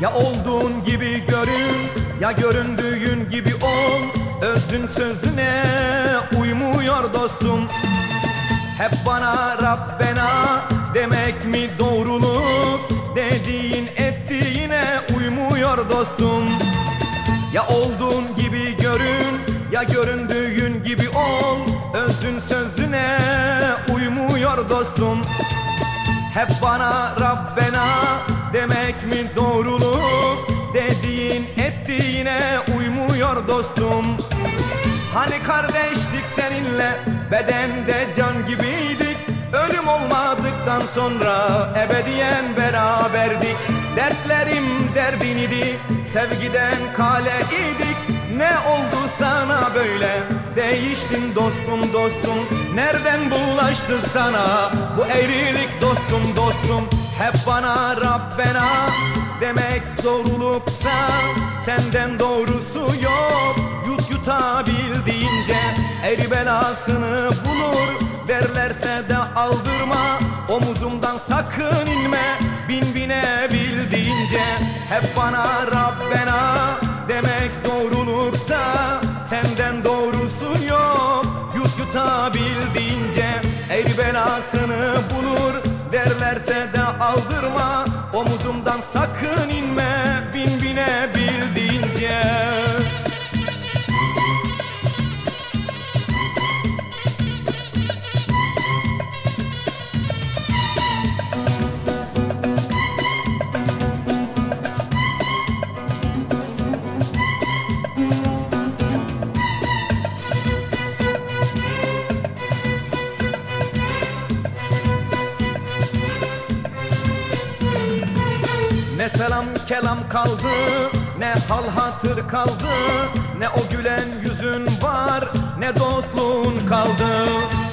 Ya olduğun gibi görün ya göründüğün gibi ol. Özün sözüne uymuyor dostum. Hep bana Rabbena demek mi doğruluk? Dediğin ettiğine uymuyor dostum. Ya olduğun gibi görün ya göründüğün gibi ol. Özün sözüne uymuyor dostum. Hep bana Rabbena demek mi doğruluk ettiğine uymuyor dostum. Hani kardeştik seninle bedende can gibiydik. Ölüm olmadıktan sonra ebediyen beraberdik. Dertlerim derdin idi sevgiden kale idik. Ne oldu sana böyle? Değiştin dostum dostum. Nereden bulaştı sana bu eğrilik dostum dostum Hep bana Rabbena demek doğruluksa Senden doğrusu yok. Yut yutabildiğince Eri belasını bulur. Derlerse de aldırma. Omuzumdan sakın inme. Bin binebildiğince Hep bana Rabbena demek doğruluksa Senden doğrusu yok. Yut yutabildiğince Eri belasını derlerse de aldırma Omuzumdan sakın inme bin binebildiğince Ne selam kelam kaldı Ne hal hatır kaldı Ne o gülen yüzün var Ne dostluğun kaldı.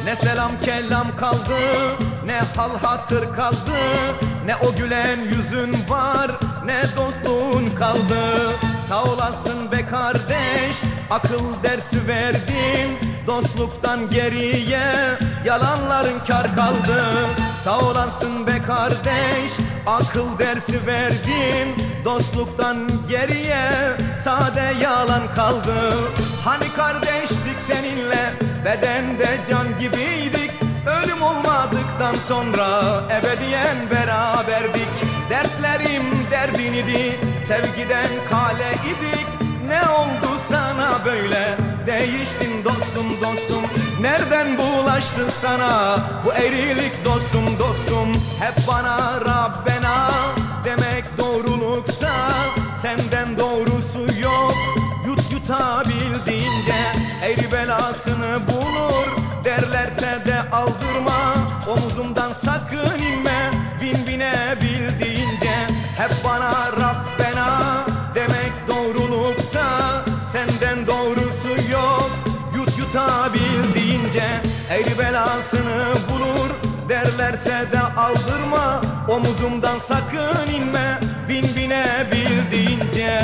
Ne selam kelam kaldı Ne hal hatır kaldı Ne o gülen yüzün var Ne dostluğun kaldı. Sağ olasın be kardeş Akıl dersi verdin Dostluktan geriye Yalanların kar kaldı. Sağ olasın be kardeş Akıl dersi verdin Dostluktan geriye Sade yalan kaldı. Hani kardeştik seninle Bedende can gibiydik. Ölüm olmadıktan sonra Ebediyen beraberdik. Dertlerim derdin idi Sevgiden kale idik. Ne oldu sana böyle? Değiştin dostum dostum. Nereden bulaştı sana? Bu eğrilik dostum dostum. Hep bana tutabildiğince Eğri belasını bulur derlerse de aldırma. Omuzumdan sakın inme bin bine bildiğince Hep bana Rabbena demek doğrulukta Senden doğrusu yok yut yutabildiğince Eğri belasını bulur derlerse de aldırma. Omuzumdan sakın inme bin bine bildiğince